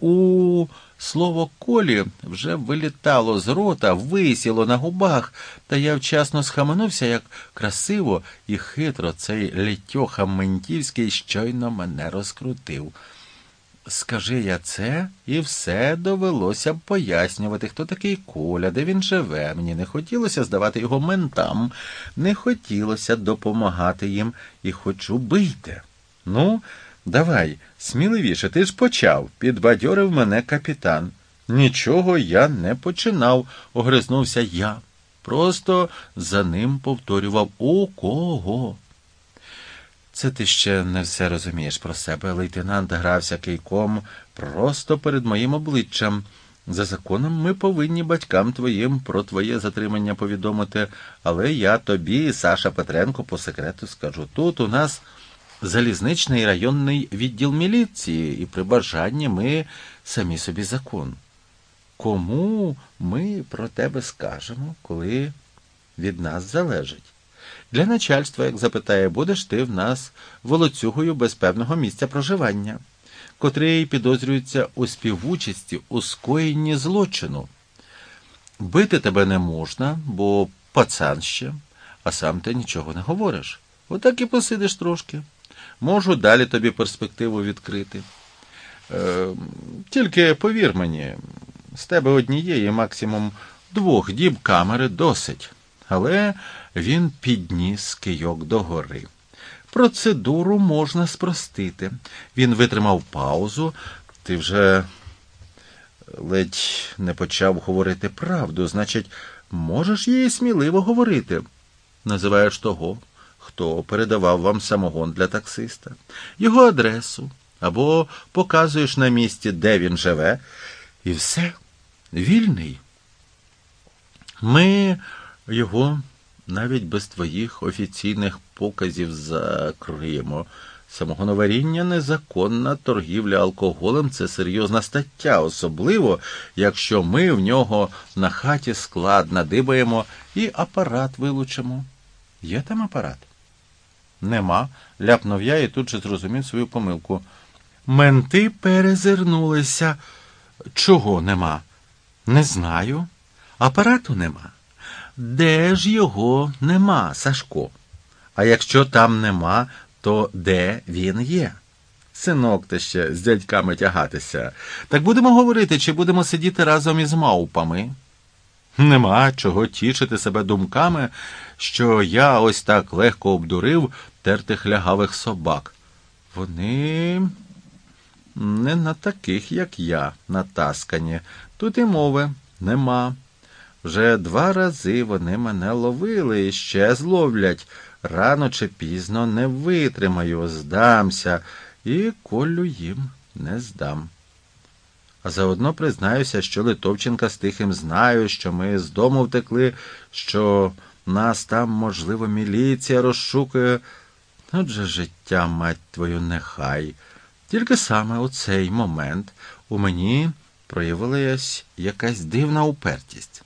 у слово колі вже вилітало з рота, висіло на губах, та я вчасно схаменувся, як красиво і хитро цей літьоха Ментівський щойно мене розкрутив. Скажи я це, і все довелося б пояснювати, хто такий Коля, де він живе. Мені не хотілося здавати його ментам, не хотілося допомагати їм і хочу бийте. Ну, давай, сміливіше, ти ж почав, підбадьорив мене капітан. Нічого я не починав, огризнувся я. Просто за ним повторював у кого. Це ти ще не все розумієш про себе. Лейтенант грався кийком просто перед моїм обличчям. За законом ми повинні батькам твоїм про твоє затримання повідомити, але я тобі, Саша Петренко, по секрету скажу. Тут у нас залізничний районний відділ міліції, і при бажанні ми самі собі закон. Кому ми про тебе скажемо, коли від нас залежить? Для начальства, як запитає, будеш ти в нас волоцюгою без певного місця проживання, котрий підозрюється у співучасті у скоєнні злочину. Бити тебе не можна, бо пацан ще, а сам ти нічого не говориш. Отак і посидиш трошки. Можу далі тобі перспективу відкрити. Е, Тільки повір мені, з тебе однієї, максимум двох діб камери досить. Але він підніс кийок догори. Процедуру можна спростити. Він витримав паузу. Ти вже ледь не почав говорити правду, значить, можеш їй сміливо говорити. Називаєш того, хто передавав вам самогон для таксиста, його адресу, або показуєш на місці, де він живе, і все, вільний. Ми його навіть без твоїх офіційних показів закриємо. Самогоноваріння незаконна торгівля алкоголем це серйозна стаття, особливо, якщо ми в нього на хаті склад надибаємо і апарат вилучимо. Є там апарат? Нема. ляпнув я і тут же зрозумів свою помилку. Менти перезирнулися. Чого нема? Не знаю. Апарату нема. Де ж його нема, Сашко? А якщо там нема, то де він є? Синок ти ще з дядьками тягатися. Так будемо говорити, чи будемо сидіти разом із мавпами? Нема чого тішити себе думками, що я ось так легко обдурив тертих лягавих собак. Вони не на таких, як я, натаскані. Тут і мови нема. Вже два рази вони мене ловили і ще зловлять. Рано чи пізно не витримаю, здамся, і колю їм не здам. А заодно признаюся, що Литовченка з тихим знаю, що ми з дому втекли, що нас там, можливо, міліція розшукує. Отже життя, мать твою, нехай. Тільки саме у цей момент у мені проявилась якась дивна упертість.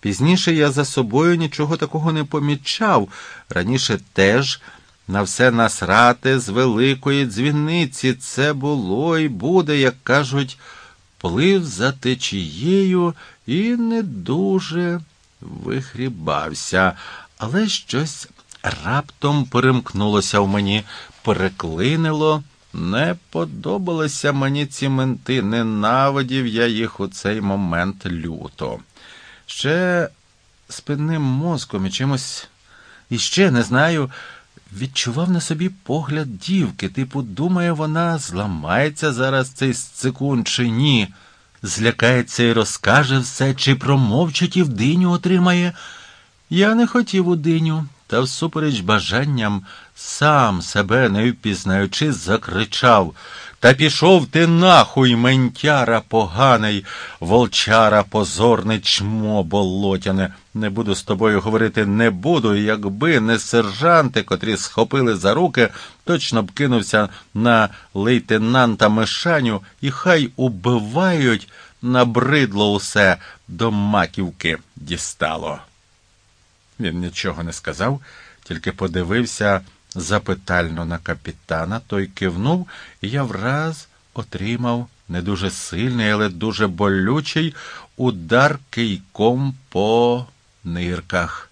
Пізніше я за собою нічого такого не помічав. Раніше теж на все насрати з великої дзвіниці це було і буде, як кажуть, плив за течією і не дуже вихрібався, але щось раптом перемкнулося в мені, переклинило. Не подобалися мені ці менти, ненавидів я їх у цей момент люто. Ще спинним мозком і чимось іще не знаю, відчував на собі погляд дівки, типу, думає, вона зламається зараз цей сцикун чи ні, злякається і розкаже все, чи промовчить і в диню отримає. Я не хотів у диню, та всупереч бажанням, сам себе не впізнаючи, закричав. Та пішов ти нахуй, ментяра поганий, волчара позорний чмо болотяне. Не буду з тобою говорити не буду, якби не сержанти, котрі схопили за руки, точно б кинувся на лейтенанта Мишаню і хай убивають, набридло усе до маківки дістало. Він нічого не сказав, тільки подивився запитально на капітана, той кивнув, і я враз отримав Не дуже сильний, але дуже болючий удар кийком по нирках.